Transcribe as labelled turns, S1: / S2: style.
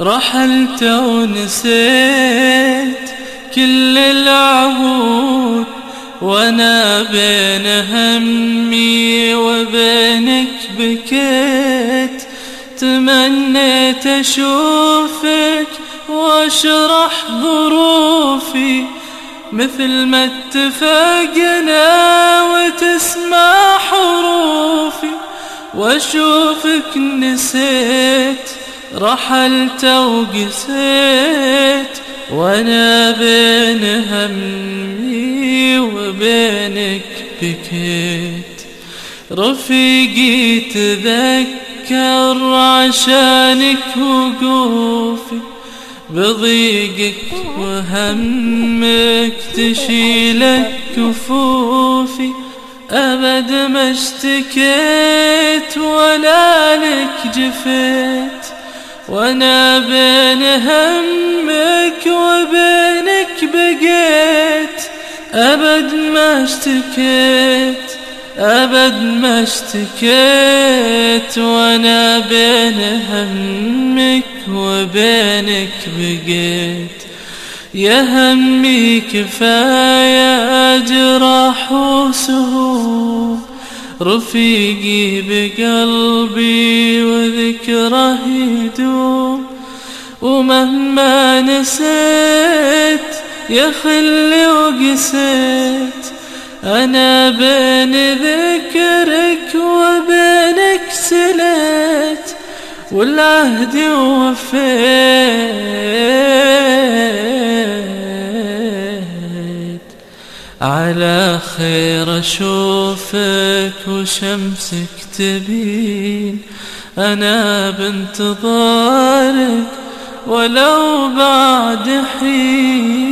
S1: رحلت ونسيت كل العهود وأنا بين همي وبينك بكيت. تمنيت أشوفك وأشرح ظروفي مثل ما اتفقنا وتسمع حروفي. وأشوفك نسيت رحلت وقسيت وأنا بين همي وبينك بكيت. رفيقي تذكر عشانك وقوفي بضيقك وهمك تشيلك كفوفي أبد ما اشتكيت ولا لك جفيت. وأنا بين همك وبينك بقيت. أبد ما اشتكيت أبد ما اشتكيت. وأنا بين همك وبينك بقيت. يا همي كفاية جراح وسهول رفيقي بقلبي وذكره يدوم. ومهما نسيت يا خلي وقسيت. أنا بين ذكرك وبينك سليت. والعهد وفيت. على خير أشوفك وشمسك تبين أنا بنتظارك ولو بعد حين.